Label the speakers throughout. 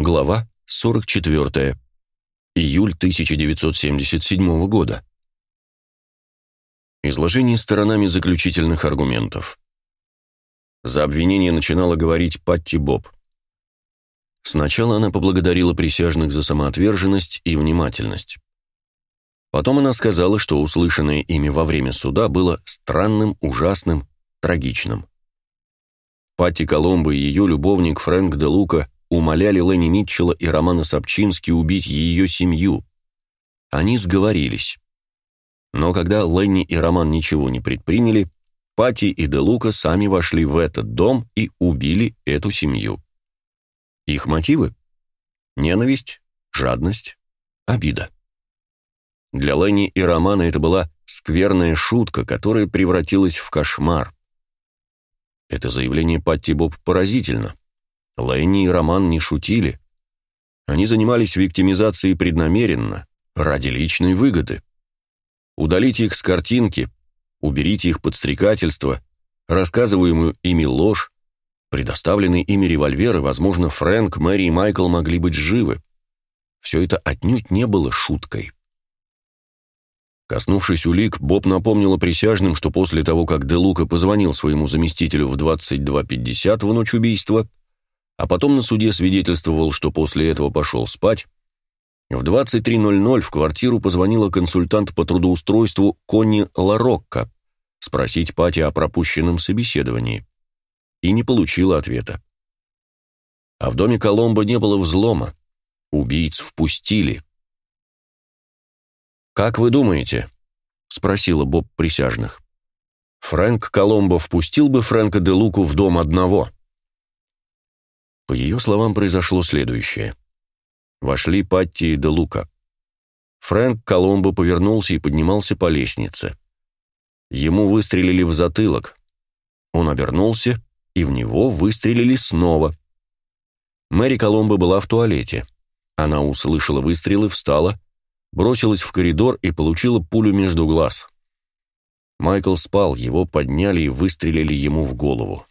Speaker 1: Глава 44. Июль 1977 года. Изложение сторонами заключительных аргументов. За обвинение начинала говорить Патти Боб. Сначала она поблагодарила присяжных за самоотверженность и внимательность. Потом она сказала, что услышанное ими во время суда было странным, ужасным, трагичным. Патти Коломбо и ее любовник Фрэнк де Лука умоляли Ленни Митчелла и Романа Собчински убить ее семью. Они сговорились. Но когда Ленни и Роман ничего не предприняли, Пати и Де Лука сами вошли в этот дом и убили эту семью. Их мотивы? Ненависть, жадность, обида. Для Ленни и Романа это была скверная шутка, которая превратилась в кошмар. Это заявление Патти Боб поразительно. Ленни и Роман не шутили. Они занимались виктимизацией преднамеренно, ради личной выгоды. Удалите их с картинки, уберите их подстрекательство, рассказываемую ими ложь, предоставленные ими револьверы, возможно, Фрэнк, Мэри и Майкл могли быть живы. Все это отнюдь не было шуткой. Коснувшись улик, Боб напомнила присяжным, что после того, как Де Лука позвонил своему заместителю в 22.50 в ночь убийства, а потом на суде свидетельствовал, что после этого пошел спать, в 23.00 в квартиру позвонила консультант по трудоустройству Конни Ларокко спросить Пати о пропущенном собеседовании. И не получила ответа. А в доме Коломбо не было взлома. Убийц впустили. «Как вы думаете?» — спросила Боб присяжных. «Фрэнк Коломбо впустил бы Фрэнка де Луку в дом одного?» По ее словам, произошло следующее. Вошли Патти и Де Лука. Фрэнк Коломбо повернулся и поднимался по лестнице. Ему выстрелили в затылок. Он обернулся, и в него выстрелили снова. Мэри Коломбо была в туалете. Она услышала выстрелы, встала, бросилась в коридор и получила пулю между глаз. Майкл спал, его подняли и выстрелили ему в голову.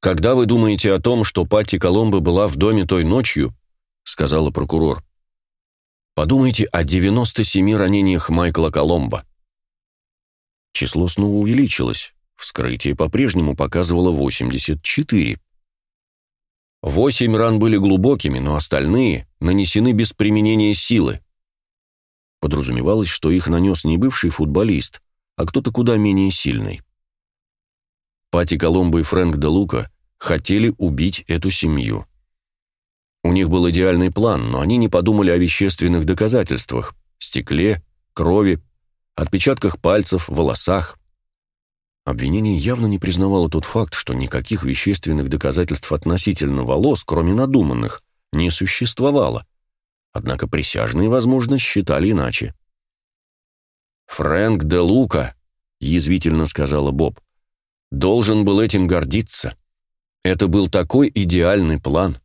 Speaker 1: «Когда вы думаете о том, что Патти Коломбо была в доме той ночью», — сказала прокурор, — «подумайте о 97 ранениях Майкла Коломбо». Число снова увеличилось, вскрытие по-прежнему показывало 84. Восемь ран были глубокими, но остальные нанесены без применения силы. Подразумевалось, что их нанес не бывший футболист, а кто-то куда менее сильный. Пати Коломбо и Фрэнк де Лука хотели убить эту семью. У них был идеальный план, но они не подумали о вещественных доказательствах – стекле, крови, отпечатках пальцев, волосах. Обвинение явно не признавало тот факт, что никаких вещественных доказательств относительно волос, кроме надуманных, не существовало. Однако присяжные, возможно, считали иначе. «Фрэнк де Лука», — язвительно сказала Боб, должен был этим гордиться. Это был такой идеальный план.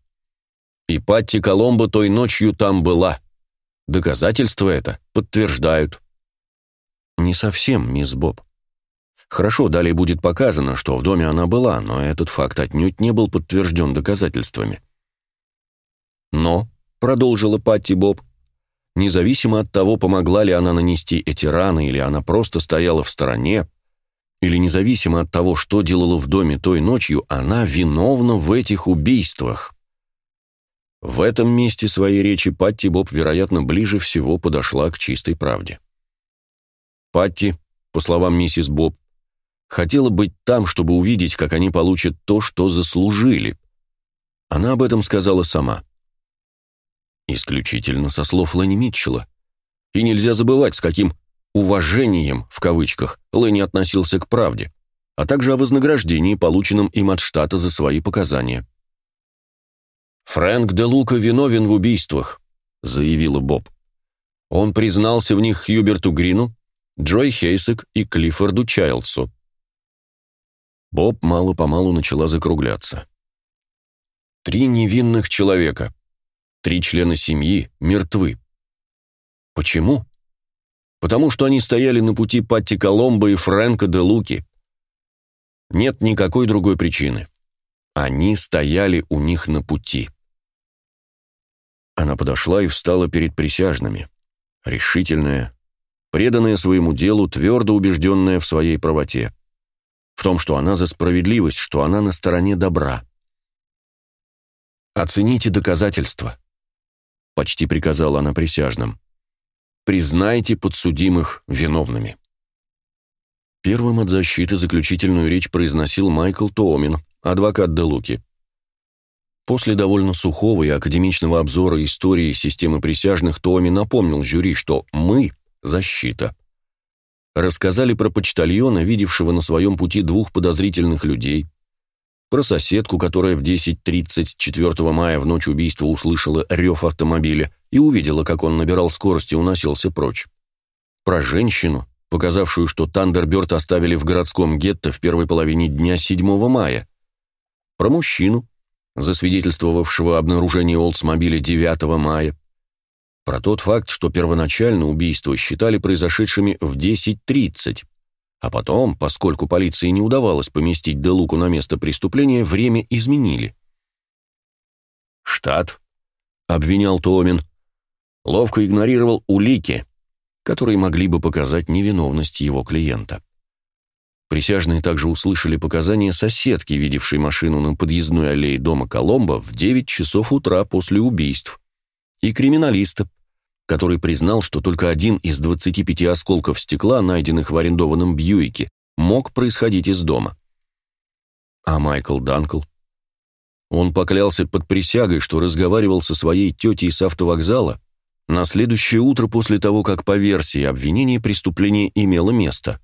Speaker 1: И Патти Коломбо той ночью там была. Доказательства это подтверждают. Не совсем, мисс Боб. Хорошо, далее будет показано, что в доме она была, но этот факт отнюдь не был подтвержден доказательствами. Но, продолжила Патти Боб, независимо от того, помогла ли она нанести эти раны или она просто стояла в стороне, или независимо от того, что делала в доме той ночью, она виновна в этих убийствах. В этом месте своей речи Патти Боб, вероятно, ближе всего подошла к чистой правде. Патти, по словам миссис Боб, хотела быть там, чтобы увидеть, как они получат то, что заслужили. Она об этом сказала сама. Исключительно со слов Лэнни Митчелла. И нельзя забывать, с каким уважением, в кавычках, Лэнни относился к правде, а также о вознаграждении, полученном им от штата за свои показания. «Фрэнк де Лука виновен в убийствах», — заявила Боб. Он признался в них Хьюберту Грину, Джой Хейсек и Клиффорду Чайлдсу. Боб мало-помалу начала закругляться. Три невинных человека, три члена семьи мертвы. Почему? Потому что они стояли на пути Патти Коломбо и Фрэнка де Луки. Нет никакой другой причины. Они стояли у них на пути. Она подошла и встала перед присяжными, решительная, преданная своему делу, твердо убежденная в своей правоте, в том, что она за справедливость, что она на стороне добра. «Оцените доказательства», — почти приказала она присяжным. «Признайте подсудимых виновными». Первым от защиты заключительную речь произносил Майкл Тоомин, адвокат Делуки. После довольно сухого и академичного обзора истории системы присяжных Тооми напомнил жюри, что «мы» — защита. Рассказали про почтальона, видевшего на своем пути двух подозрительных людей, про соседку, которая в 10.30 4 мая в ночь убийства услышала рев автомобиля и увидела, как он набирал скорость и уносился прочь. Про женщину, показавшую, что Тандерберт оставили в городском гетто в первой половине дня 7 мая. Про мужчину, засвидетельствовавшего обнаружение Олдсмобиля 9 мая. Про тот факт, что первоначально убийства считали произошедшими в 10.30, а потом, поскольку полиции не удавалось поместить Делуку на место преступления, время изменили. «Штат», — обвинял Томин, — ловко игнорировал улики, которые могли бы показать невиновность его клиента. Присяжные также услышали показания соседки, видевшей машину на подъездной аллее дома Коломбо в 9 часов утра после убийств, и криминалиста, который признал, что только один из 25 осколков стекла, найденных в арендованном Бьюике, мог происходить из дома. А Майкл Данкл? Он поклялся под присягой, что разговаривал со своей тетей с автовокзала на следующее утро после того, как по версии обвинения преступление имело место,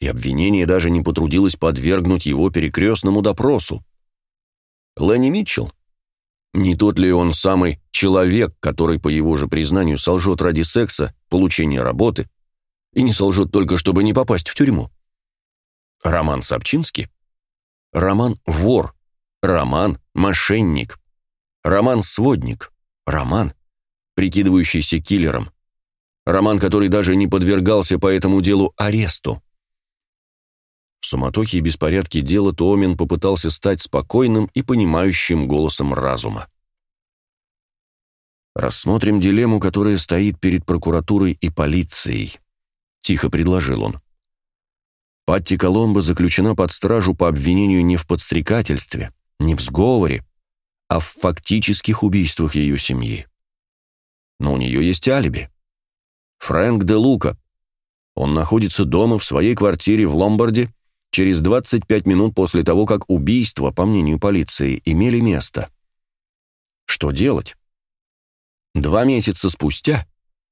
Speaker 1: и обвинение даже не потрудилось подвергнуть его перекрестному допросу. Ленни Митчелл? Не тот ли он самый человек, который, по его же признанию, солжет ради секса, получения работы, и не солжет только, чтобы не попасть в тюрьму? Роман Собчинский? Роман вор, роман мошенник, роман сводник, роман прикидывающийся киллером. Роман, который даже не подвергался по этому делу аресту. В суматохе и беспорядке дела Туомин попытался стать спокойным и понимающим голосом разума. «Рассмотрим дилемму, которая стоит перед прокуратурой и полицией», — тихо предложил он. Патти Коломбо заключена под стражу по обвинению не в подстрекательстве, не в сговоре, а в фактических убийствах ее семьи но у нее есть алиби. Фрэнк де Лука. Он находится дома в своей квартире в Ломбарде через 25 минут после того, как убийства, по мнению полиции, имели место. Что делать? Два месяца спустя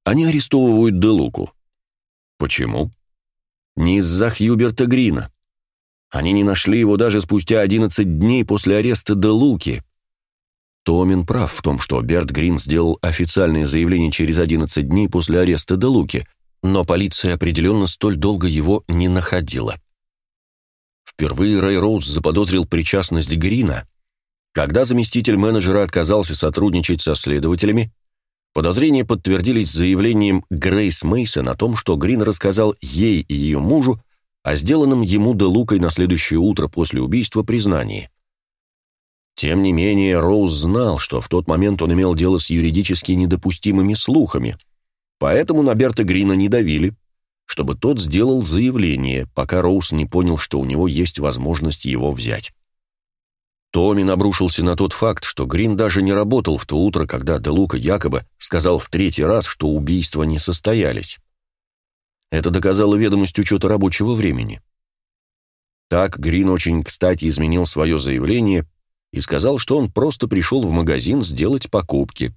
Speaker 1: они арестовывают де Луку. Почему? Не из-за Хьюберта Грина. Они не нашли его даже спустя 11 дней после ареста де Луки. Томин прав в том, что Берт Грин сделал официальное заявление через 11 дней после ареста Делуки, но полиция определенно столь долго его не находила. Впервые Рэй Роуз заподозрил причастность Грина, когда заместитель менеджера отказался сотрудничать со следователями. Подозрения подтвердились заявлением Грейс Мейсон о том, что Грин рассказал ей и ее мужу о сделанном ему Делукой на следующее утро после убийства признании. Тем не менее, Роуз знал, что в тот момент он имел дело с юридически недопустимыми слухами, поэтому на Берта Грина не давили, чтобы тот сделал заявление, пока Роуз не понял, что у него есть возможность его взять. Томин обрушился на тот факт, что Грин даже не работал в то утро, когда Делука якобы сказал в третий раз, что убийства не состоялись. Это доказало ведомость учета рабочего времени. Так Грин очень кстати изменил свое заявление и сказал, что он просто пришел в магазин сделать покупки.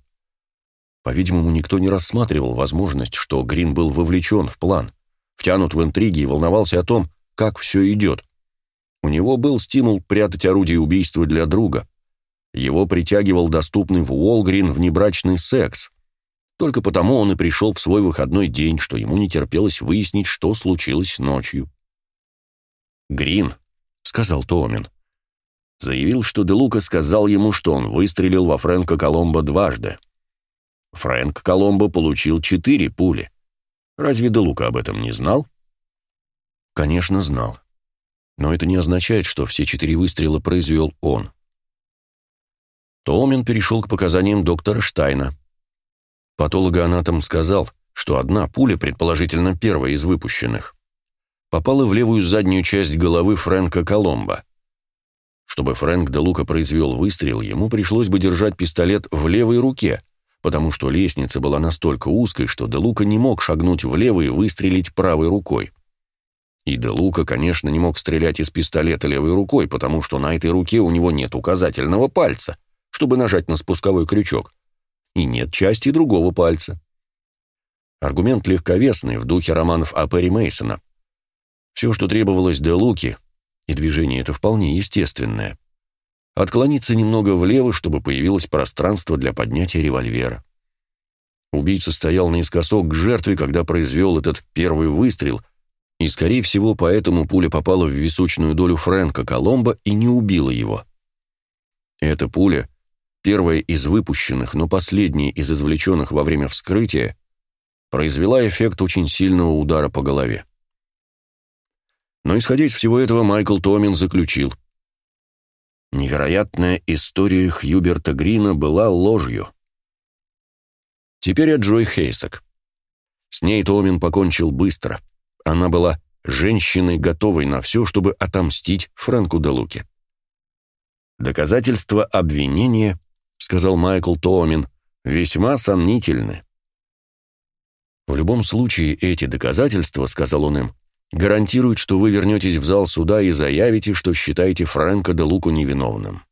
Speaker 1: По-видимому, никто не рассматривал возможность, что Грин был вовлечен в план, втянут в интриги и волновался о том, как все идет. У него был стимул прятать орудие убийства для друга. Его притягивал доступный в Уолгрин внебрачный секс. Только потому он и пришел в свой выходной день, что ему не терпелось выяснить, что случилось ночью. «Грин», — сказал Томин, заявил, что Де Лука сказал ему, что он выстрелил во Фрэнка Коломбо дважды. Фрэнк Коломбо получил четыре пули. Разве Де Лука об этом не знал? Конечно, знал. Но это не означает, что все четыре выстрела произвел он. Толмен перешел к показаниям доктора Штайна, Патологоанатом сказал, что одна пуля, предположительно первая из выпущенных, попала в левую заднюю часть головы Фрэнка Коломбо. Чтобы Фрэнк де Лука произвел выстрел, ему пришлось бы держать пистолет в левой руке, потому что лестница была настолько узкой, что де Лука не мог шагнуть влево и выстрелить правой рукой. И де Лука, конечно, не мог стрелять из пистолета левой рукой, потому что на этой руке у него нет указательного пальца, чтобы нажать на спусковой крючок, и нет части другого пальца. Аргумент легковесный в духе романов о Перри Мейсона. Все, что требовалось Де Луки, и движение это вполне естественное, отклониться немного влево, чтобы появилось пространство для поднятия револьвера. Убийца стоял наискосок к жертве, когда произвел этот первый выстрел, и, скорее всего, поэтому пуля попала в височную долю Фрэнка Коломбо и не убила его. Эта пуля, первая из выпущенных, но последняя из извлеченных во время вскрытия, произвела эффект очень сильного удара по голове. Но исходя из всего этого, Майкл Томин заключил. Невероятная история Хьюберта Грина была ложью. Теперь о Джой Хейсак. С ней Томин покончил быстро. Она была женщиной, готовой на все, чтобы отомстить Фрэнку де Луке. «Доказательства обвинения», — сказал Майкл Томин, — «весьма сомнительны. В любом случае, эти доказательства, сказал он им, гарантируют, что вы вернетесь в зал суда и заявите, что считаете Фрэнка де Луку невиновным.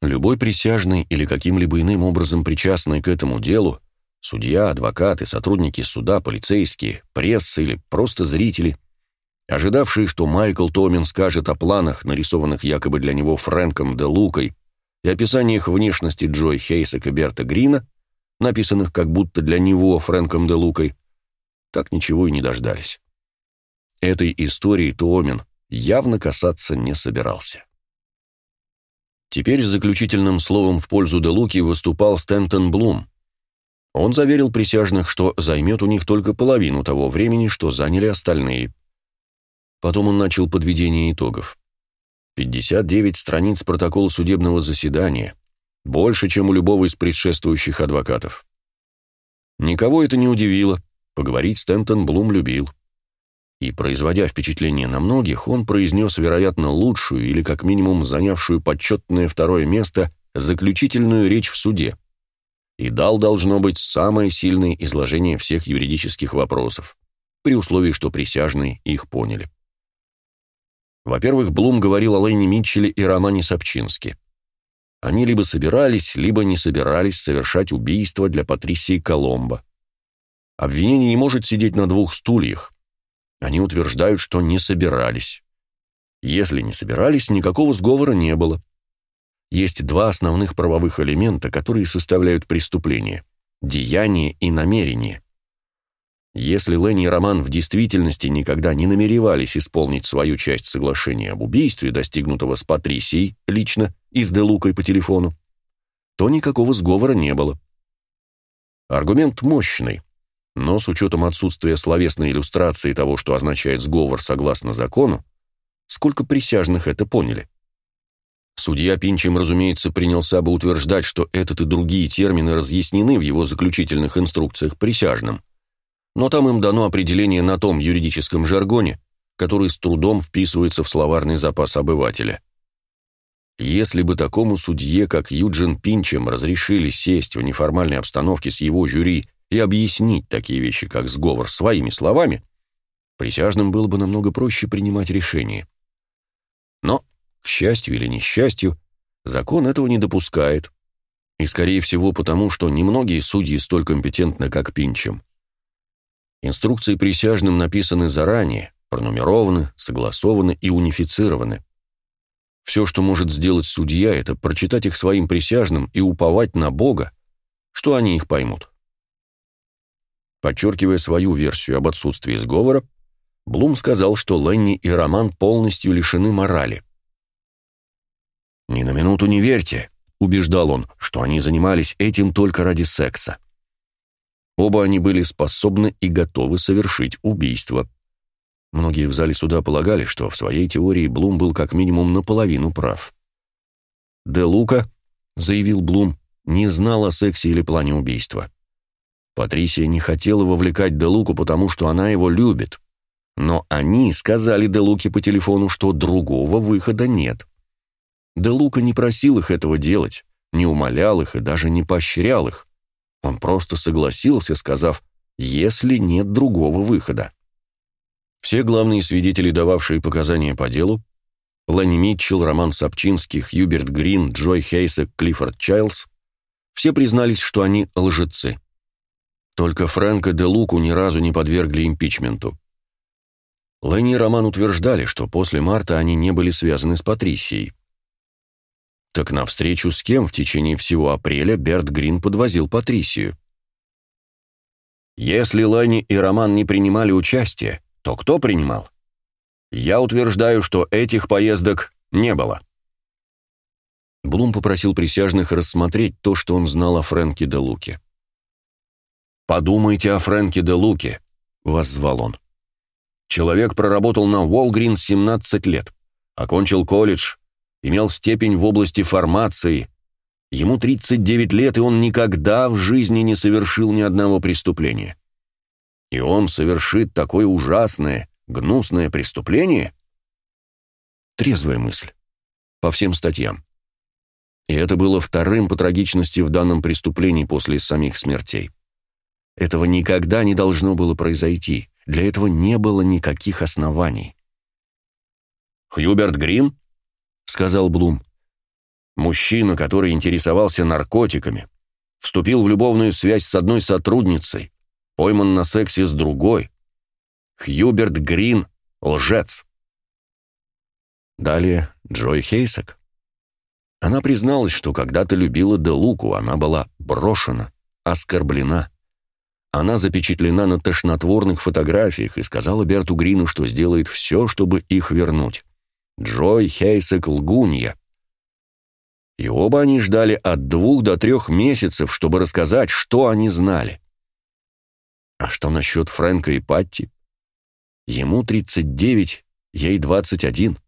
Speaker 1: Любой присяжный или каким-либо иным образом причастный к этому делу, судья, адвокаты, сотрудники суда, полицейские, пресса или просто зрители, ожидавшие, что Майкл Томин скажет о планах, нарисованных якобы для него Фрэнком де Лукой, и описаниях внешности Джой Хейсек и Берта Грина, написанных как будто для него Фрэнком де Лукой, так ничего и не дождались. Этой истории Туомин явно касаться не собирался. Теперь заключительным словом в пользу Делуки выступал Стентон Блум. Он заверил присяжных, что займет у них только половину того времени, что заняли остальные. Потом он начал подведение итогов. 59 страниц протокола судебного заседания, больше, чем у любого из предшествующих адвокатов. Никого это не удивило. Поговорить Стентон Блум любил. И, производя впечатление на многих, он произнес, вероятно, лучшую или, как минимум, занявшую почетное второе место заключительную речь в суде. И дал, должно быть, самое сильное изложение всех юридических вопросов, при условии, что присяжные их поняли. Во-первых, Блум говорил о Лэйне Митчелле и Романе Сапчинске. Они либо собирались, либо не собирались совершать убийство для Патрисии Коломбо. Обвинение не может сидеть на двух стульях. Они утверждают, что не собирались. Если не собирались, никакого сговора не было. Есть два основных правовых элемента, которые составляют преступление – деяние и намерение. Если Ленни и Роман в действительности никогда не намеревались исполнить свою часть соглашения об убийстве, достигнутого с Патрисией лично и с Делукой по телефону, то никакого сговора не было. Аргумент мощный, но с учетом отсутствия словесной иллюстрации того, что означает сговор согласно закону, сколько присяжных это поняли? Судья Пинчем, разумеется, принялся бы утверждать, что этот и другие термины разъяснены в его заключительных инструкциях присяжным, но там им дано определение на том юридическом жаргоне, который с трудом вписывается в словарный запас обывателя. Если бы такому судье, как Юджин Пинчем, разрешили сесть в неформальной обстановке с его жюри и объяснить такие вещи, как сговор, своими словами, присяжным было бы намного проще принимать решение. Но, к счастью или несчастью, закон этого не допускает. И, скорее всего, потому, что немногие судьи столь компетентны, как Пинчем. Инструкции присяжным написаны заранее, пронумерованы, согласованы и унифицированы. Все, что может сделать судья, это прочитать их своим присяжным и уповать на Бога, что они их поймут. Подчеркивая свою версию об отсутствии сговора, Блум сказал, что Ленни и Роман полностью лишены морали. «Ни на минуту не верьте», — убеждал он, что они занимались этим только ради секса. Оба они были способны и готовы совершить убийство. Многие в зале суда полагали, что в своей теории Блум был как минимум наполовину прав. «Де Лука», — заявил Блум, — не знал о сексе или плане убийства. Патрисия не хотела вовлекать Делуку, потому что она его любит. Но они сказали Делуке по телефону, что другого выхода нет. Делука не просил их этого делать, не умолял их и даже не поощрял их. Он просто согласился, сказав «если нет другого выхода». Все главные свидетели, дававшие показания по делу, Ленни Митчелл, Роман Сапчинский, Хьюберт Грин, Джой Хейсек, Клиффорд Чайлз, все признались, что они лжецы. Только Фрэнка де Луку ни разу не подвергли импичменту. Ленни и Роман утверждали, что после марта они не были связаны с Патрисией. Так на встречу с кем в течение всего апреля Берт Грин подвозил Патрисию? Если Ленни и Роман не принимали участие, то кто принимал? Я утверждаю, что этих поездок не было. Блум попросил присяжных рассмотреть то, что он знал о Фрэнке де Луке. «Подумайте о Фрэнке де Луке», — воззвал он. Человек проработал на Уолгрин 17 лет, окончил колледж, имел степень в области фармации. Ему 39 лет, и он никогда в жизни не совершил ни одного преступления. И он совершит такое ужасное, гнусное преступление? Трезвая мысль. По всем статьям. И это было вторым по трагичности в данном преступлении после самих смертей. Этого никогда не должно было произойти. Для этого не было никаких оснований. «Хьюберт Грин?» — сказал Блум. «Мужчина, который интересовался наркотиками, вступил в любовную связь с одной сотрудницей, пойман на сексе с другой. Хьюберт Грин — лжец». Далее Джой Хейсек. Она призналась, что когда-то любила Делуку, она была брошена, оскорблена. Она запечатлена на тошнотворных фотографиях и сказала Берту Грину, что сделает все, чтобы их вернуть. Джой Хейсек лгунья. И оба они ждали от двух до трех месяцев, чтобы рассказать, что они знали. А что насчет Фрэнка и Патти? Ему 39, ей 21.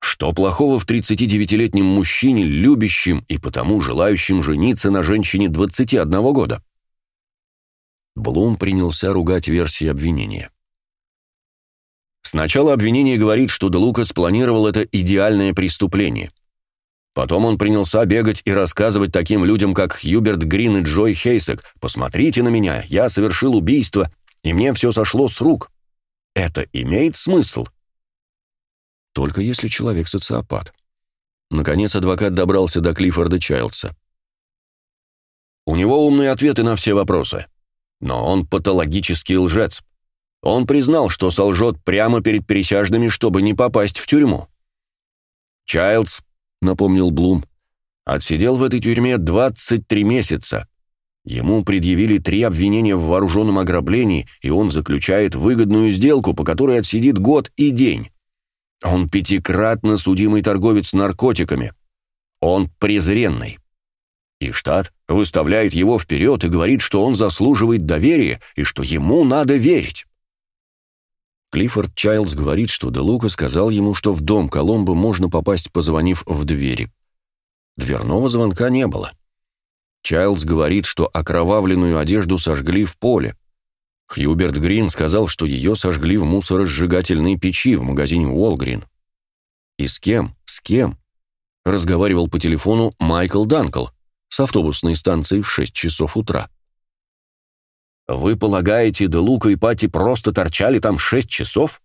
Speaker 1: Что плохого в 39-летнем мужчине, любящем и потому желающем жениться на женщине 21 года? Блум принялся ругать версии обвинения. Сначала обвинение говорит, что Делука спланировал это идеальное преступление. Потом он принялся бегать и рассказывать таким людям, как Хьюберт Грин и Джой Хейсек, «Посмотрите на меня, я совершил убийство, и мне все сошло с рук». Это имеет смысл? Только если человек социопат. Наконец адвокат добрался до Клиффорда Чайлдса. У него умные ответы на все вопросы. Но он патологический лжец. Он признал, что солжет прямо перед присяжными, чтобы не попасть в тюрьму. «Чайлдс», — напомнил Блум, — отсидел в этой тюрьме 23 месяца. Ему предъявили три обвинения в вооруженном ограблении, и он заключает выгодную сделку, по которой отсидит год и день. Он пятикратно судимый торговец наркотиками. Он презренный. И штат выставляет его вперед и говорит, что он заслуживает доверия и что ему надо верить. Клиффорд Чайлдс говорит, что Де Лука сказал ему, что в дом Коломбо можно попасть, позвонив в двери. Дверного звонка не было. Чайлдс говорит, что окровавленную одежду сожгли в поле. Хьюберт Грин сказал, что ее сожгли в мусоросжигательной печи в магазине Уолгрин. И с кем? С кем? Разговаривал по телефону Майкл Данкл, с автобусной станции в 6 часов утра. Вы полагаете, Де Лука и Пати просто торчали там 6 часов?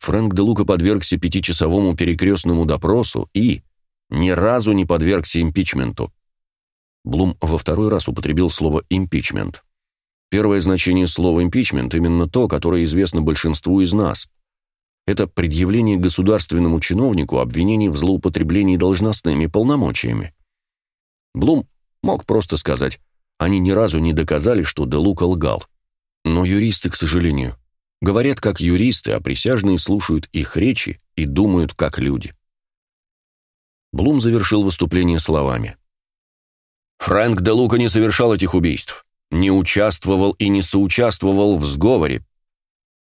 Speaker 1: Фрэнк Де Лука подвергся пятичасовому перекрестному допросу и ни разу не подвергся импичменту. Блум во второй раз употребил слово «импичмент». Первое значение слова «импичмент» именно то, которое известно большинству из нас. Это предъявление государственному чиновнику обвинений в злоупотреблении должностными полномочиями. Блум мог просто сказать, они ни разу не доказали, что Делука лгал. Но юристы, к сожалению, говорят как юристы, а присяжные слушают их речи и думают как люди. Блум завершил выступление словами. «Фрэнк де Лука не совершал этих убийств, не участвовал и не соучаствовал в сговоре.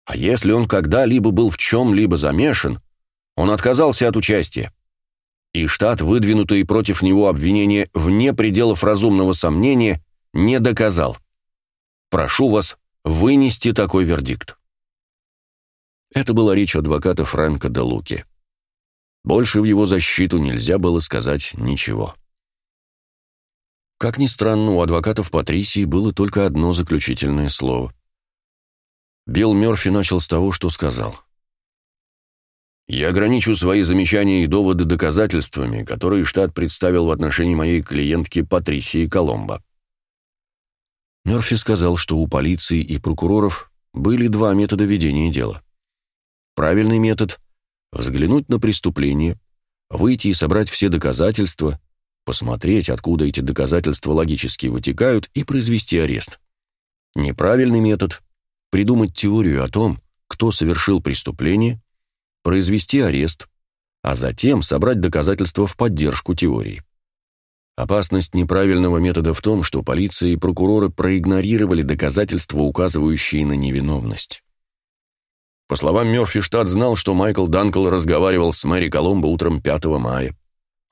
Speaker 1: А если он когда-либо был в чем-либо замешан, он отказался от участия и штат выдвинутые против него обвинения вне пределов разумного сомнения не доказал. Прошу вас вынести такой вердикт. Это была речь адвоката Фрэнка де Луки. Больше в его защиту нельзя было сказать ничего. Как ни странно, у адвокатов Патрисии было только одно заключительное слово. Билл Мёрфи начал с того, что сказал. «Я ограничу свои замечания и доводы доказательствами, которые штат представил в отношении моей клиентки Патрисии Коломбо». Мёрфи сказал, что у полиции и прокуроров были два метода ведения дела. Правильный метод — взглянуть на преступление, выйти и собрать все доказательства, посмотреть, откуда эти доказательства логически вытекают, и произвести арест. Неправильный метод — придумать теорию о том, кто совершил преступление, произвести арест, а затем собрать доказательства в поддержку теории. Опасность неправильного метода в том, что полиция и прокуроры проигнорировали доказательства, указывающие на невиновность. По словам Мёрфи, штат знал, что Майкл Данкл разговаривал с Мэри Коломбо утром 5 мая.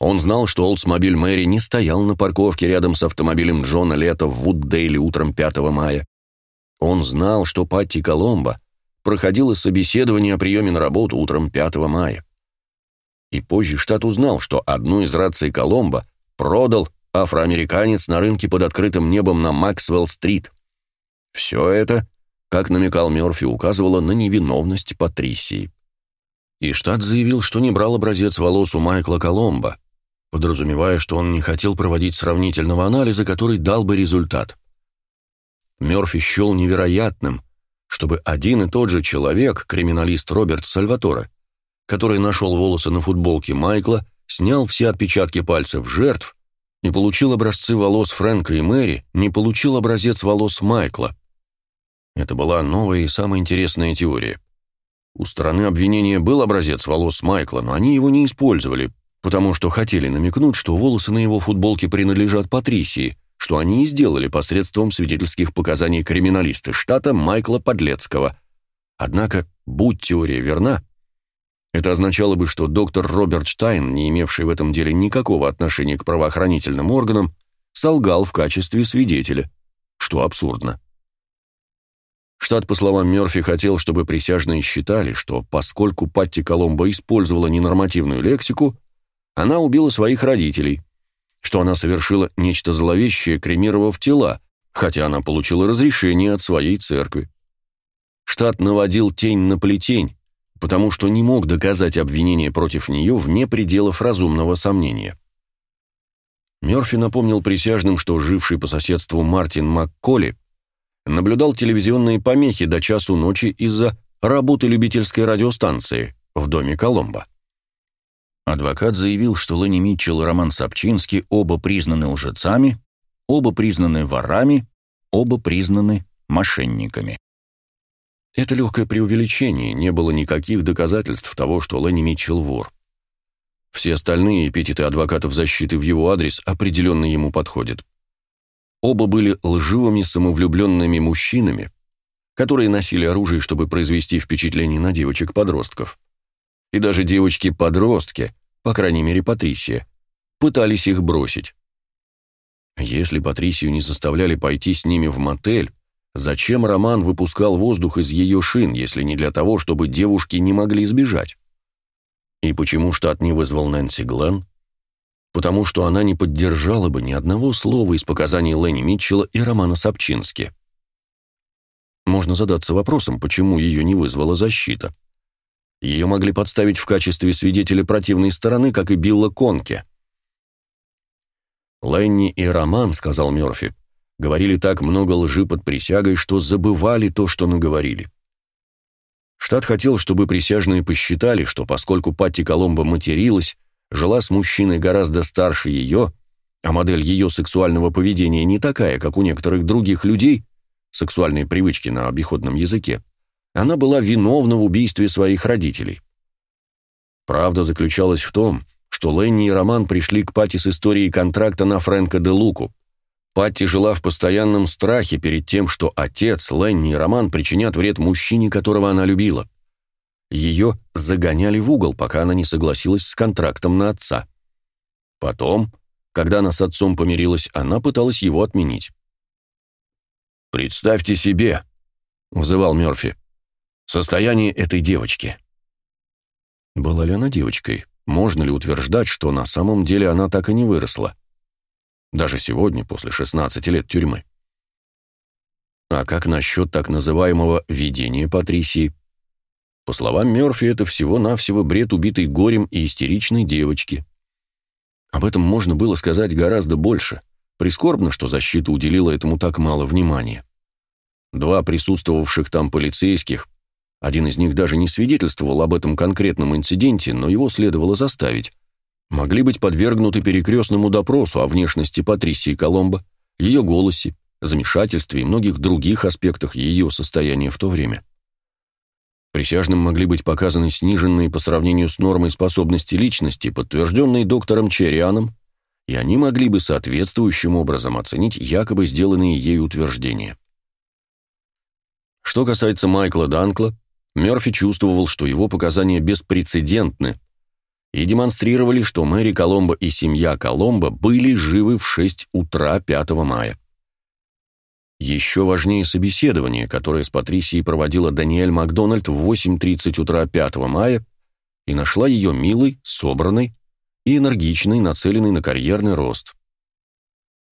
Speaker 1: Он знал, что Олдсмобиль Мэри не стоял на парковке рядом с автомобилем Джона Лето в Вуддейле утром 5 мая. Он знал, что Патти Коломбо проходила собеседование о приеме на работу утром 5 мая. И позже штат узнал, что одну из раций Коломбо продал афроамериканец на рынке под открытым небом на Максвелл-стрит. Все это, как намекал Мёрфи, указывало на невиновность Патрисии. И штат заявил, что не брал образец волос у Майкла Коломбо, подразумевая, что он не хотел проводить сравнительного анализа, который дал бы результат. Мёрфи счел невероятным, чтобы один и тот же человек, криминалист Роберт Сальваторе, который нашел волосы на футболке Майкла, снял все отпечатки пальцев жертв и получил образцы волос Фрэнка и Мэри, не получил образец волос Майкла. Это была новая и самая интересная теория. У стороны обвинения был образец волос Майкла, но они его не использовали, потому что хотели намекнуть, что волосы на его футболке принадлежат Патрисии, что они и сделали посредством свидетельских показаний криминалиста штата Майкла Подлецкого. Однако, будь теория верна, это означало бы, что доктор Роберт Штайн, не имевший в этом деле никакого отношения к правоохранительным органам, солгал в качестве свидетеля, что абсурдно. Штат, по словам Мёрфи, хотел, чтобы присяжные считали, что поскольку Патти Коломбо использовала ненормативную лексику, она убила своих родителей, что она совершила нечто зловещее, кремировав тела, хотя она получила разрешение от своей церкви. Штат наводил тень на плетень, потому что не мог доказать обвинение против нее вне пределов разумного сомнения. Мёрфи напомнил присяжным, что живший по соседству Мартин МакКолли наблюдал телевизионные помехи до часу ночи из-за работы любительской радиостанции в доме Коломбо. Адвокат заявил, что Ленни Митчелл и Роман Сапчинский оба признаны лжецами, оба признаны ворами, оба признаны мошенниками. Это легкое преувеличение, не было никаких доказательств того, что Ленни Митчелл вор. Все остальные эпитеты адвокатов защиты в его адрес определенно ему подходят. Оба были лживыми самовлюбленными мужчинами, которые носили оружие, чтобы произвести впечатление на девочек-подростков и даже девочки-подростки, по крайней мере Патрисия, пытались их бросить. Если Патрисию не заставляли пойти с ними в мотель, зачем Роман выпускал воздух из ее шин, если не для того, чтобы девушки не могли сбежать? И почему штат не вызвал Нэнси Глен? Потому что она не поддержала бы ни одного слова из показаний Ленни Митчелла и Романа Сапчински. Можно задаться вопросом, почему ее не вызвала защита. Ее могли подставить в качестве свидетеля противной стороны, как и Билла Конке. Ленни и Роман, сказал Мёрфи, говорили так много лжи под присягой, что забывали то, что наговорили. Штат хотел, чтобы присяжные посчитали, что поскольку Патти Коломбо материлась, жила с мужчиной гораздо старше ее, а модель ее сексуального поведения не такая, как у некоторых других людей, сексуальные привычки на обиходном языке, она была виновна в убийстве своих родителей. Правда заключалась в том, что Ленни и Роман пришли к Пати с историей контракта на Фрэнка де Луку. Патти жила в постоянном страхе перед тем, что отец, Ленни и Роман причинят вред мужчине, которого она любила. Ее загоняли в угол, пока она не согласилась с контрактом на отца. Потом, когда она с отцом помирилась, она пыталась его отменить. «Представьте себе», — взывал Мёрфи, — «состояние этой девочки». Была ли она девочкой? Можно ли утверждать, что на самом деле она так и не выросла? Даже сегодня, после 16 лет тюрьмы. А как насчет так называемого «видения Патрисии»? По словам Мёрфи, это всего-навсего бред убитой горем и истеричной девочки. Об этом можно было сказать гораздо больше. Прискорбно, что защита уделила этому так мало внимания. Два присутствовавших там полицейских, один из них даже не свидетельствовал об этом конкретном инциденте, но его следовало заставить, могли быть подвергнуты перекрестному допросу о внешности Патрисии Коломбо, ее голосе, замешательстве и многих других аспектах ее состояния в то время. Присяжным могли быть показаны сниженные по сравнению с нормой способности личности, подтвержденные доктором Черрианом, и они могли бы соответствующим образом оценить якобы сделанные ею утверждения. Что касается Майкла Данкла, Мёрфи чувствовал, что его показания беспрецедентны и демонстрировали, что Мэри Коломбо и семья Коломбо были живы в 6 утра 5 мая. Еще важнее собеседование, которое с Патрисией проводила Даниэль Макдональд в 8.30 утра 5 мая и нашла ее милой, собранной и энергичной, нацеленной на карьерный рост.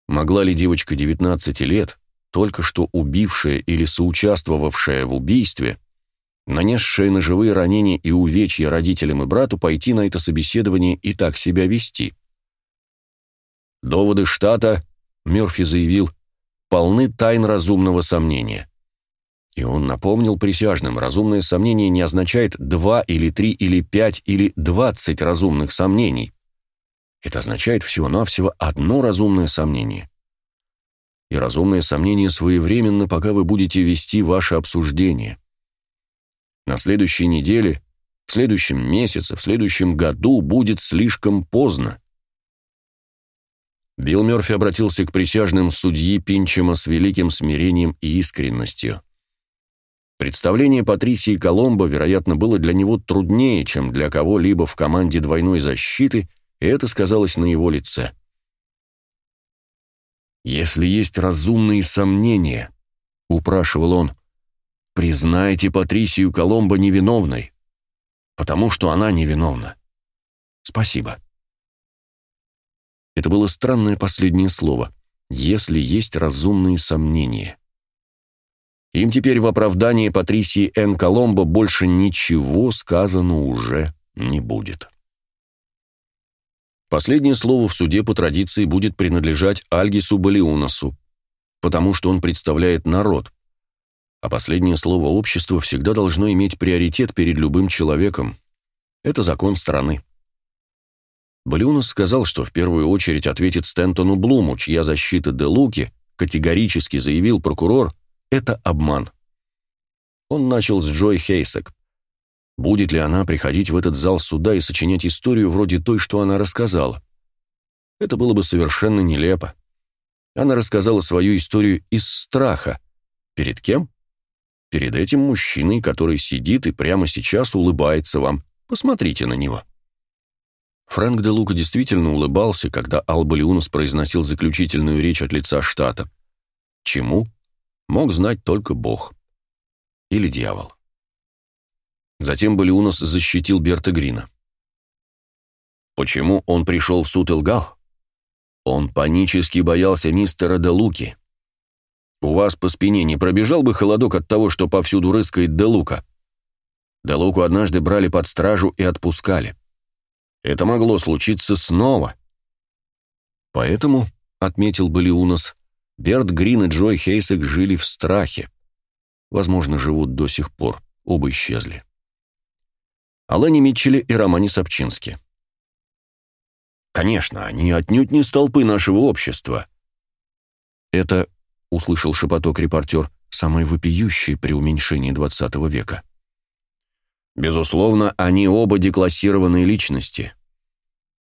Speaker 1: Могла ли девочка 19 лет, только что убившая или соучаствовавшая в убийстве, нанесшая ножевые ранения и увечья родителям и брату, пойти на это собеседование и так себя вести? Доводы штата, Мёрфи заявил, полны тайн разумного сомнения. И он напомнил присяжным, разумное сомнение не означает два или три или пять или двадцать разумных сомнений. Это означает всего-навсего одно разумное сомнение. И разумное сомнение своевременно, пока вы будете вести ваше обсуждение. На следующей неделе, в следующем месяце, в следующем году будет слишком поздно. Билл Мёрфи обратился к присяжным судьи Пинчема с великим смирением и искренностью. Представление Патрисии Коломбо, вероятно, было для него труднее, чем для кого-либо в команде двойной защиты, и это сказалось на его лице. «Если есть разумные сомнения», — упрашивал он, — «признайте Патрисию Коломбо невиновной, потому что она невиновна. Спасибо». Это было странное последнее слово. Если есть разумные сомнения. Им теперь в оправдании Патрисии Н. Коломбо больше ничего сказано уже не будет. Последнее слово в суде по традиции будет принадлежать Альгису Балиунасу, потому что он представляет народ, а последнее слово общества всегда должно иметь приоритет перед любым человеком. Это закон страны. Блюнос сказал, что в первую очередь ответит Стентону Блуму, чья защита Де Луки, категорически заявил прокурор, это обман. Он начал с Джой Хейсек. Будет ли она приходить в этот зал суда и сочинять историю вроде той, что она рассказала? Это было бы совершенно нелепо. Она рассказала свою историю из страха. Перед кем? Перед этим мужчиной, который сидит и прямо сейчас улыбается вам. Посмотрите на него. Фрэнк де Лука действительно улыбался, когда Албалиунус произносил заключительную речь от лица штата. Чему? Мог знать только Бог. Или дьявол. Затем Балиунус защитил Берта Грина. Почему он пришел в суд и лгал? Он панически боялся мистера де Луки. У вас по спине не пробежал бы холодок от того, что повсюду рыскает де Лука? Де Луку однажды брали под стражу и отпускали. Это могло случиться снова. Поэтому, отметил Балиунас, Берт Грин и Джой Хейсек жили в страхе. Возможно, живут до сих пор. Оба исчезли. Алани Митчелли и Романи Сапчински. Конечно, они отнюдь не столпы нашего общества. Это, услышал шепоток репортер, самое вопиющее при уменьшении XX века. Безусловно, они оба деклассированные личности.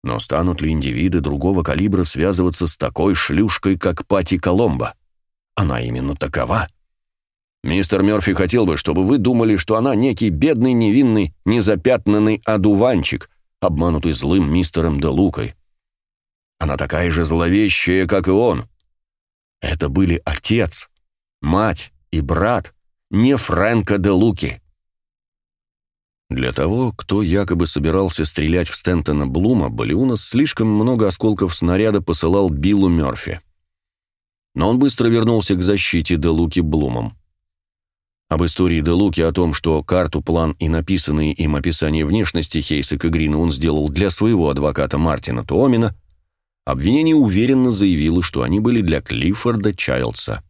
Speaker 1: Но станут ли индивиды другого калибра связываться с такой шлюшкой, как Пати Коломбо? Она именно такова. Мистер Мёрфи хотел бы, чтобы вы думали, что она некий бедный, невинный, незапятнанный одуванчик, обманутый злым мистером Делукой. Она такая же зловещая, как и он. Это были отец, мать и брат не Фрэнка де Луки. Для того, кто якобы собирался стрелять в Стентона Блума, Балиунас слишком много осколков снаряда посылал Биллу Мёрфи. Но он быстро вернулся к защите де Луки Блумом. Об истории де Луки о том, что карту, план и написанные им описание внешности Хейсека Грина он сделал для своего адвоката Мартина Туомина, обвинение уверенно заявило, что они были для Клиффорда Чайлдса.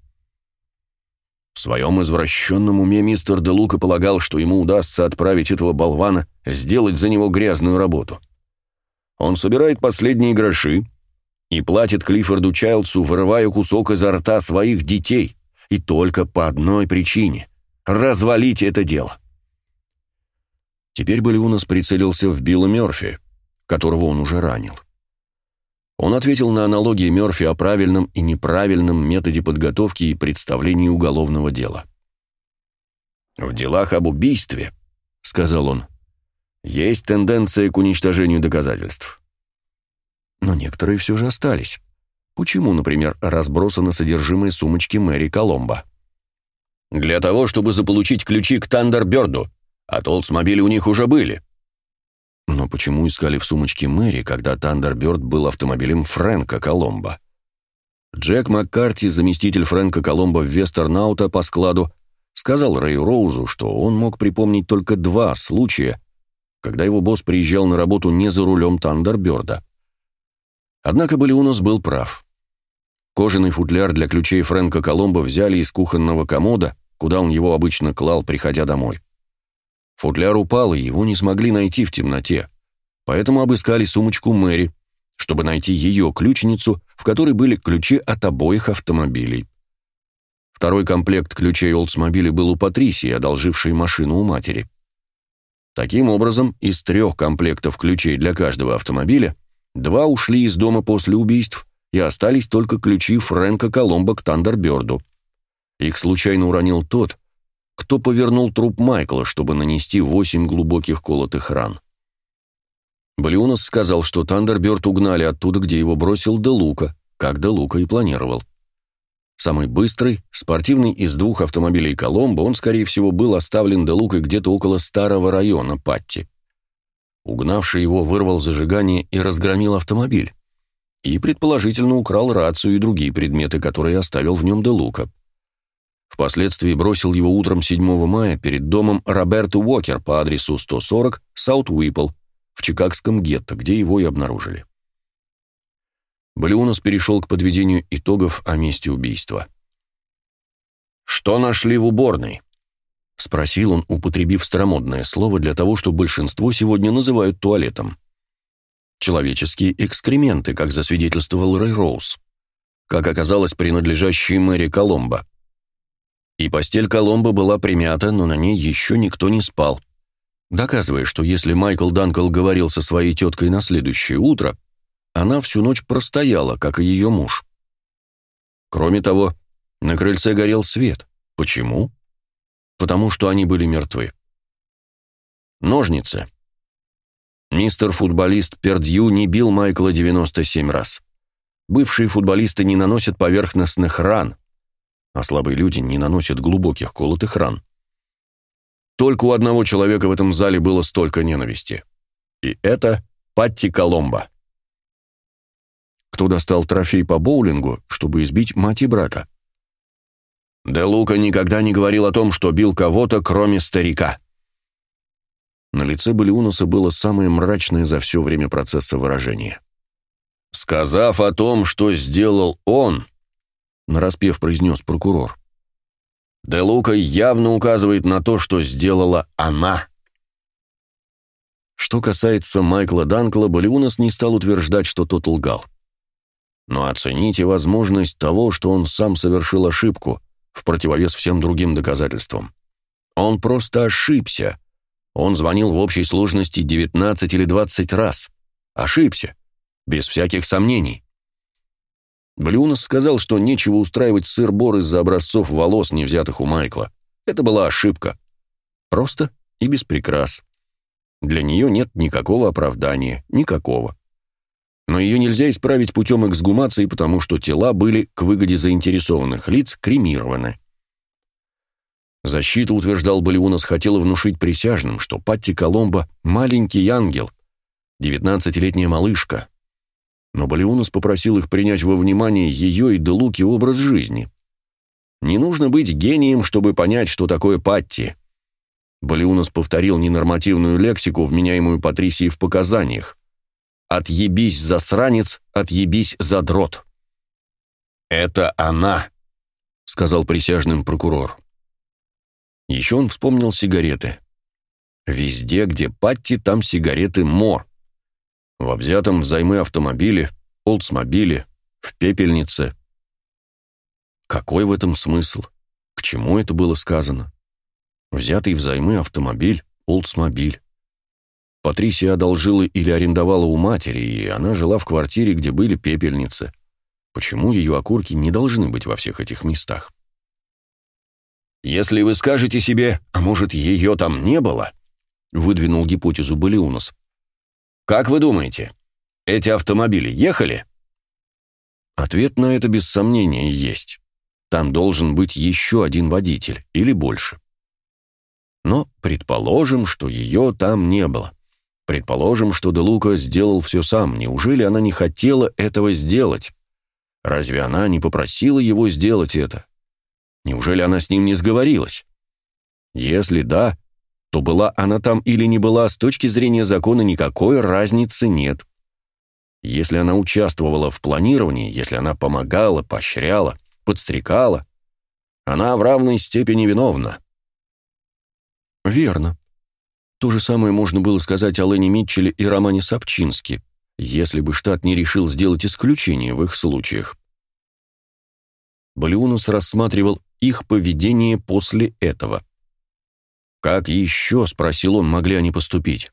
Speaker 1: В своем извращенном уме мистер Де Лука полагал, что ему удастся отправить этого болвана сделать за него грязную работу. Он собирает последние гроши и платит Клиффорду Чайлдсу, вырывая кусок изо рта своих детей, и только по одной причине — развалить это дело. Теперь Балиунас прицелился в Билла Мёрфи, которого он уже ранил. Он ответил на аналогии Мёрфи о правильном и неправильном методе подготовки и представлении уголовного дела. «В делах об убийстве», — сказал он, — «есть тенденция к уничтожению доказательств». Но некоторые все же остались. Почему, например, разбросано содержимое сумочки Мэри Коломбо? «Для того, чтобы заполучить ключи к Тандерберду, от Oldsmobile у них уже были», но почему искали в сумочке Мэри, когда Thunderbird был автомобилем Фрэнка Коломбо? Джек Маккарти, заместитель Фрэнка Коломбо в Western Auto по складу, сказал Рэю Роузу, что он мог припомнить только два случая, когда его босс приезжал на работу не за рулем Thunderbird а. Однако Балиунос был прав. Кожаный футляр для ключей Фрэнка Коломбо взяли из кухонного комода, куда он его обычно клал, приходя домой. Футляр упал, и его не смогли найти в темноте. Поэтому обыскали сумочку Мэри, чтобы найти ее ключницу, в которой были ключи от обоих автомобилей. Второй комплект ключей Олдсмобиля был у Патрисии, одолжившей машину у матери. Таким образом, из трех комплектов ключей для каждого автомобиля два ушли из дома после убийств, и остались только ключи Фрэнка Коломбо к Тандерберду. Их случайно уронил тот, кто повернул труп Майкла, чтобы нанести восемь глубоких колотых ран. Балиунас сказал, что Тандерберт угнали оттуда, где его бросил Де Лука, как Де Лука и планировал. Самый быстрый, спортивный из двух автомобилей Коломбо, он, скорее всего, был оставлен Де где-то около старого района Патти. Угнавший его вырвал зажигание и разгромил автомобиль. И, предположительно, украл рацию и другие предметы, которые оставил в нем Де Лука. Впоследствии бросил его утром 7 мая перед домом Роберта Уокер по адресу 140 Саут Уипл в Чикагском гетто, где его и обнаружили. Балиунас перешел к подведению итогов о месте убийства. «Что нашли в уборной?» — спросил он, употребив старомодное слово для того, что большинство сегодня называют туалетом. Человеческие экскременты, как засвидетельствовал Рэй Роуз. Как оказалось, принадлежащие Мэри Коломбо. И постель Коломбо была примята, но на ней еще никто не спал. Доказывая, что если Майкл Данкл говорил со своей теткой на следующее утро, она всю ночь простояла, как и ее муж. Кроме того, на крыльце горел свет. Почему? Потому что они были мертвы. Ножницы. Мистер-футболист Пердью не бил Майкла 97 раз. Бывшие футболисты не наносят поверхностных ран, а слабые люди не наносят глубоких колотых ран. Только у одного человека в этом зале было столько ненависти. И это Патти Коломбо. Кто достал трофей по боулингу, чтобы избить мать и брата? Де Лука никогда не говорил о том, что бил кого-то, кроме старика. На лице Балиунаса было самое мрачное за все время процесса выражение. Сказав о том, что сделал он, нараспев произнес прокурор. Де Лука явно указывает на то, что сделала она. Что касается Майкла Данкла, Балиунас не стал утверждать, что тот лгал. Но оцените возможность того, что он сам совершил ошибку, в противовес всем другим доказательствам. Он просто ошибся. Он звонил в общей сложности 19 или 20 раз. Ошибся. Без всяких сомнений. Блюнос сказал, что нечего устраивать сыр-бор из-за образцов волос, не взятых у Майкла. Это была ошибка. Просто и без прикрас. Для нее нет никакого оправдания, никакого. Но ее нельзя исправить путем эксгумации, потому что тела были, к выгоде заинтересованных лиц, кремированы. Защита, утверждал Балиунас, хотела внушить присяжным, что Патти Коломбо — маленький ангел, девятнадцатилетняя малышка. Но Балиунас попросил их принять во внимание ее и Делуки образ жизни. Не нужно быть гением, чтобы понять, что такое Патти. Балиунас повторил ненормативную лексику, вменяемую Патрисии в показаниях. «Отъебись, засранец, отъебись, задрот». «Это она», — сказал присяжным прокурор. Еще он вспомнил сигареты. Везде, где Патти, там сигареты Мо. Во взятом взаймы автомобиле, Олдсмобиле, в пепельнице. Какой в этом смысл? К чему это было сказано? Взятый взаймы автомобиль, Олдсмобиль. Патрисия одолжила или арендовала у матери, и она жила в квартире, где были пепельницы. Почему ее окурки не должны быть во всех этих местах? «Если вы скажете себе, а может, ее там не было?» — выдвинул гипотезу Балиунос. «Как вы думаете, эти автомобили ехали?» Ответ на это без сомнения есть. Там должен быть еще один водитель или больше. Но предположим, что ее там не было. Предположим, что Де Лука сделал все сам. Неужели она не хотела этого сделать? Разве она не попросила его сделать это? Неужели она с ним не сговорилась? Если да, то была она там или не была, с точки зрения закона никакой разницы нет. Если она участвовала в планировании, если она помогала, поощряла, подстрекала, она в равной степени виновна. Верно. То же самое можно было сказать о Лене Митчелле и Романе Сапчински, если бы штат не решил сделать исключение в их случаях. Балиунус рассматривал их поведение после этого. «Как еще?» — спросил он, могли они поступить.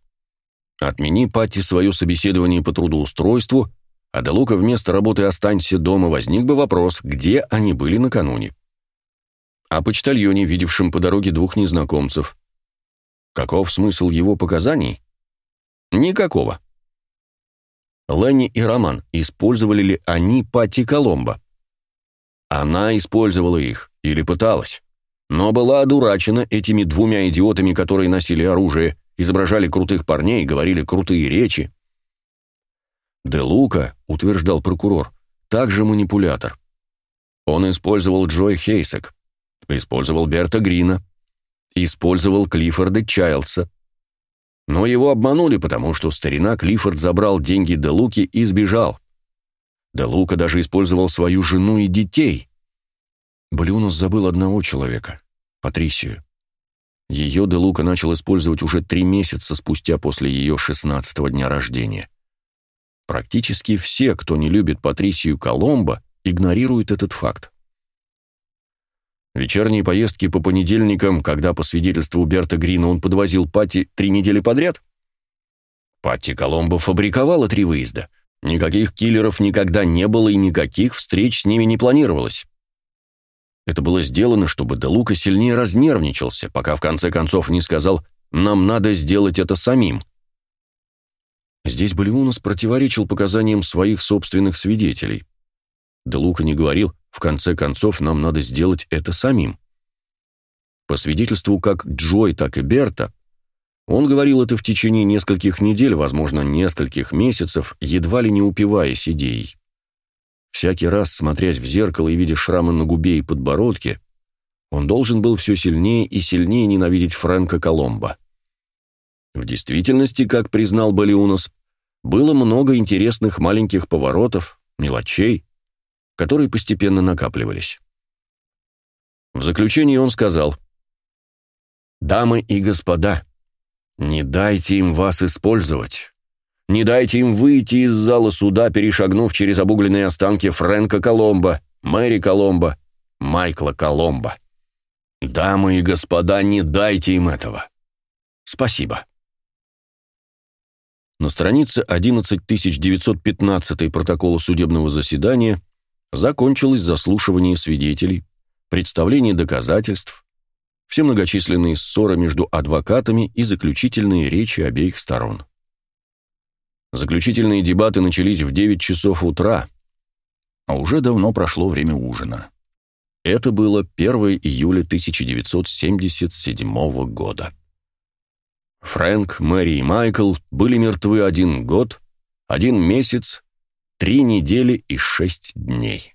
Speaker 1: «Отмени, Патти, свое собеседование по трудоустройству, а до Лука вместо работы останься дома, возник бы вопрос, где они были накануне. О почтальоне, видевшем по дороге двух незнакомцев. Каков смысл его показаний? Никакого. Ленни и Роман, использовали ли они Патти Коломбо? Она использовала их, или пыталась, но была одурачена этими двумя идиотами, которые носили оружие, изображали крутых парней, говорили крутые речи. Де Лука, утверждал прокурор, также манипулятор. Он использовал Джой Хейсек, использовал Берта Грина, использовал Клиффорда Чайлдса. Но его обманули, потому что старина Клиффорд забрал деньги Де Луки и сбежал. Де Лука даже использовал свою жену и детей. Блюнус забыл одного человека — Патрисию. Ее Де Лука начал использовать уже три месяца спустя после ее шестнадцатого дня рождения. Практически все, кто не любит Патрисию Коломбо, игнорируют этот факт. Вечерние поездки по понедельникам, когда по свидетельству Берта Грина он подвозил Пати три недели подряд? Пати Коломбо фабриковала три выезда. Никаких киллеров никогда не было и никаких встреч с ними не планировалось. Это было сделано, чтобы Делука сильнее разнервничался, пока в конце концов не сказал «нам надо сделать это самим». Здесь Балиунас противоречил показаниям своих собственных свидетелей. Делука не говорил в конце концов, нам надо сделать это самим. По свидетельству как Джой, так и Берта, он говорил это в течение нескольких недель, возможно, нескольких месяцев, едва ли не упиваясь идеей. Всякий раз, смотрясь в зеркало и видя шрамы на губе и подбородке, он должен был все сильнее и сильнее ненавидеть Фрэнка Коломбо. В действительности, как признал Балиунас, было много интересных маленьких поворотов, мелочей, которые постепенно накапливались. В заключение он сказал, «Дамы и господа, не дайте им вас использовать. Не дайте им выйти из зала суда, перешагнув через обугленные останки Фрэнка Коломбо, Мэри Коломбо, Майкла Коломбо. Дамы и господа, не дайте им этого. Спасибо». На странице 11915 протокола судебного заседания Закончилось заслушивание свидетелей, представление доказательств, все многочисленные ссоры между адвокатами и заключительные речи обеих сторон. Заключительные дебаты начались в 9 часов утра, а уже давно прошло время ужина. Это было 1 июля 1977 года. Фрэнк, Мэри и Майкл были мертвы один год, один месяц, три недели и шесть дней.